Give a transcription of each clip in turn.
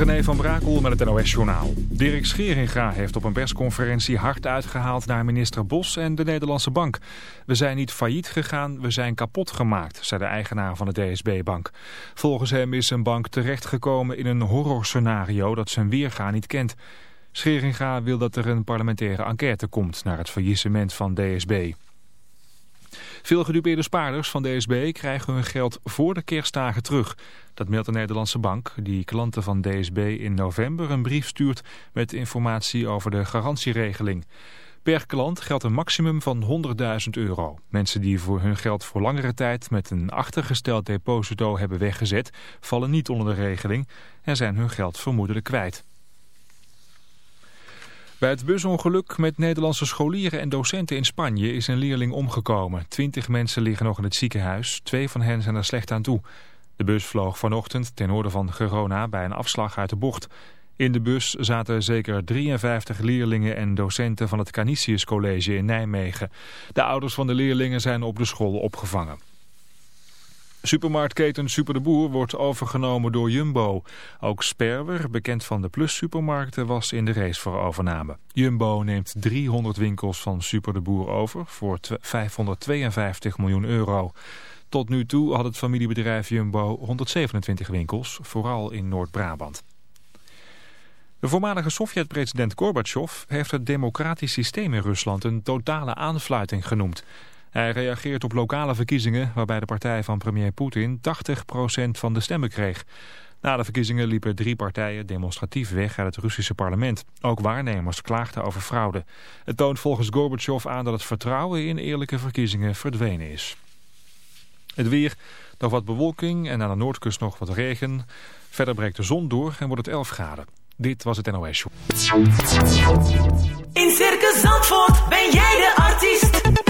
René van Brakel met het NOS-journaal. Dirk Scheringa heeft op een persconferentie hard uitgehaald naar minister Bos en de Nederlandse Bank. We zijn niet failliet gegaan, we zijn kapot gemaakt, zei de eigenaar van de DSB-bank. Volgens hem is een bank terechtgekomen in een horrorscenario dat zijn weerga niet kent. Scheringa wil dat er een parlementaire enquête komt naar het faillissement van DSB. Veel gedupeerde spaarders van DSB krijgen hun geld voor de kerstdagen terug. Dat meldt de Nederlandse bank, die klanten van DSB in november een brief stuurt met informatie over de garantieregeling. Per klant geldt een maximum van 100.000 euro. Mensen die voor hun geld voor langere tijd met een achtergesteld deposito hebben weggezet, vallen niet onder de regeling en zijn hun geld vermoedelijk kwijt. Bij het busongeluk met Nederlandse scholieren en docenten in Spanje is een leerling omgekomen. Twintig mensen liggen nog in het ziekenhuis. Twee van hen zijn er slecht aan toe. De bus vloog vanochtend ten noorden van Gerona bij een afslag uit de bocht. In de bus zaten zeker 53 leerlingen en docenten van het Canisius College in Nijmegen. De ouders van de leerlingen zijn op de school opgevangen. Supermarktketen Super de Boer wordt overgenomen door Jumbo. Ook Sperwer, bekend van de Plus supermarkten, was in de race voor overname. Jumbo neemt 300 winkels van Super de Boer over voor 552 miljoen euro. Tot nu toe had het familiebedrijf Jumbo 127 winkels, vooral in Noord-Brabant. De voormalige Sovjet-president Gorbachev heeft het democratisch systeem in Rusland een totale aanfluiting genoemd. Hij reageert op lokale verkiezingen waarbij de partij van premier Poetin 80% van de stemmen kreeg. Na de verkiezingen liepen drie partijen demonstratief weg uit het Russische parlement. Ook waarnemers klaagden over fraude. Het toont volgens Gorbachev aan dat het vertrouwen in eerlijke verkiezingen verdwenen is. Het weer, nog wat bewolking en aan de noordkust nog wat regen. Verder breekt de zon door en wordt het 11 graden. Dit was het NOS Show. In Circus Zandvoort ben jij de artiest.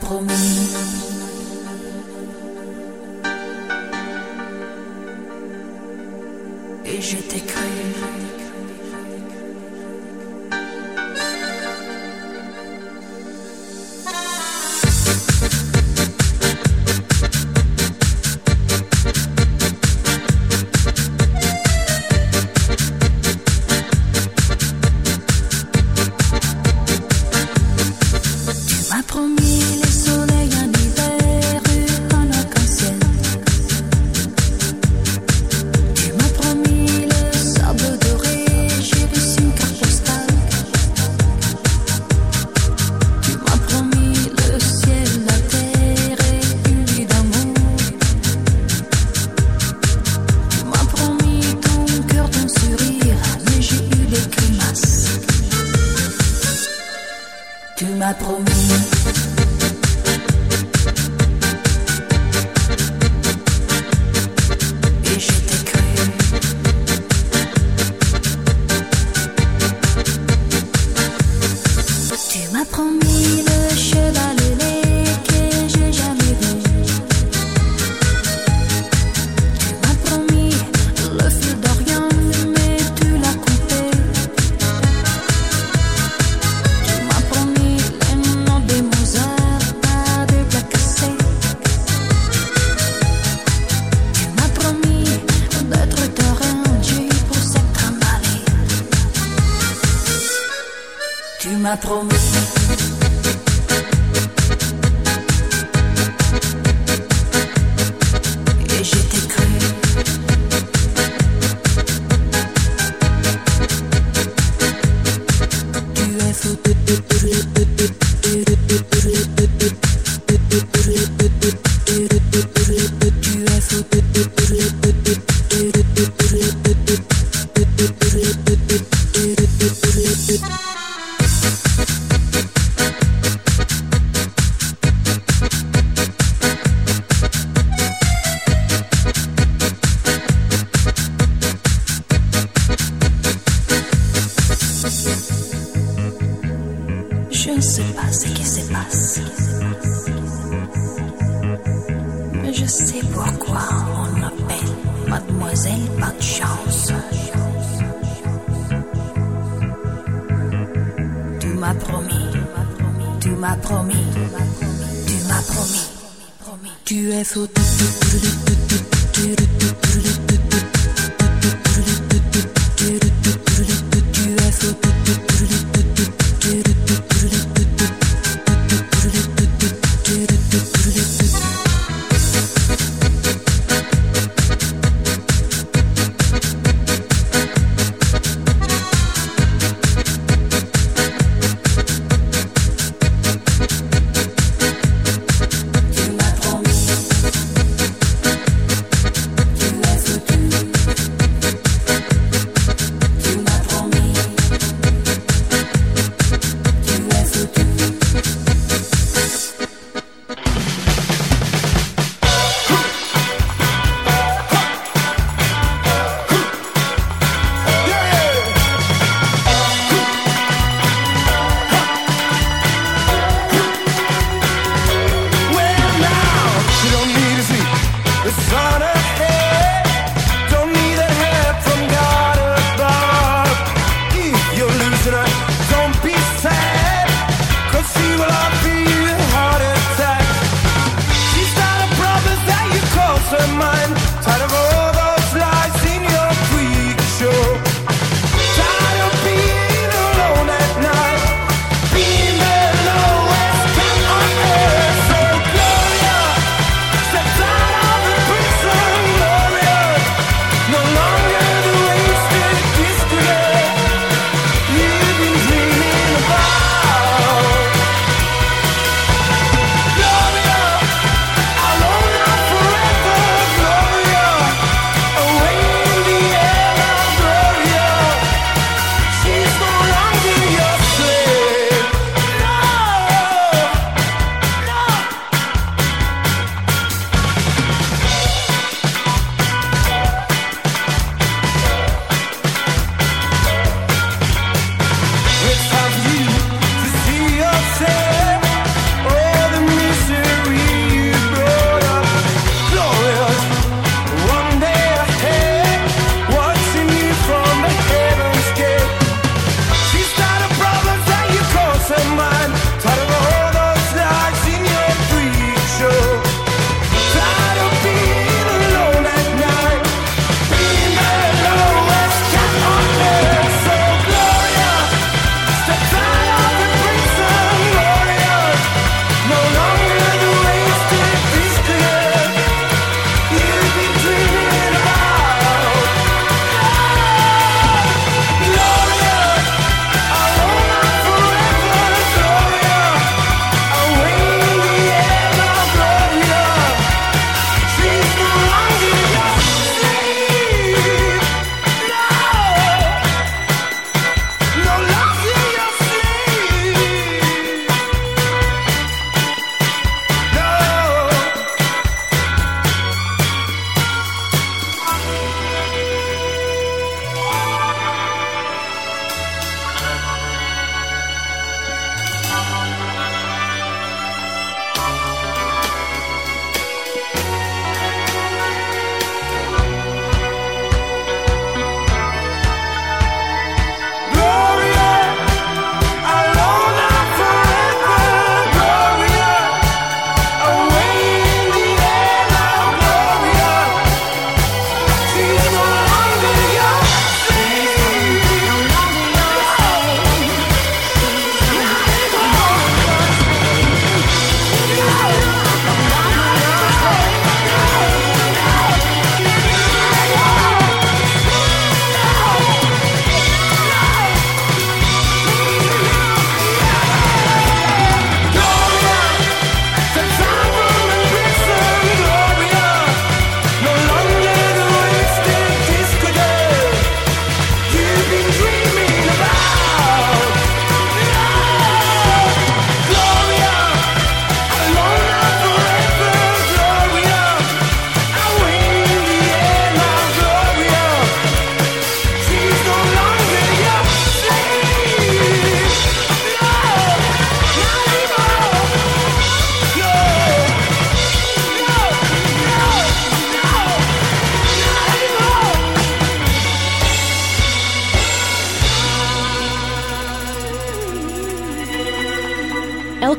promis. je sais pourquoi on m'appelle Mademoiselle Pas de chance. Tu m'as promis, tu m'as promis, tu m'as promis, tu es fou.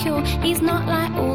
cool. He's not like all.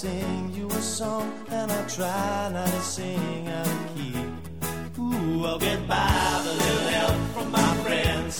sing you a song, and I try not to sing out of key. Ooh, I'll get by with a little help from my friends.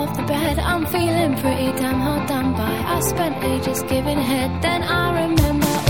off the bed. I'm feeling pretty damn hard done by. I spent ages giving head, then I remember.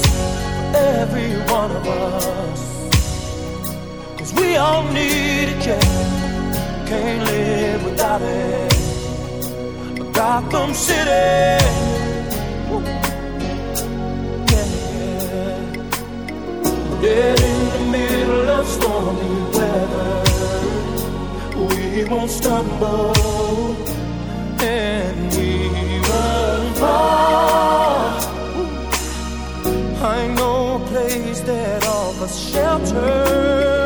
every one of us. Cause we all need a change, can't live without it. Gotham City. Yeah. Dead in the middle of stormy weather, we won't stumble and we won't fall. I know that offers shelter.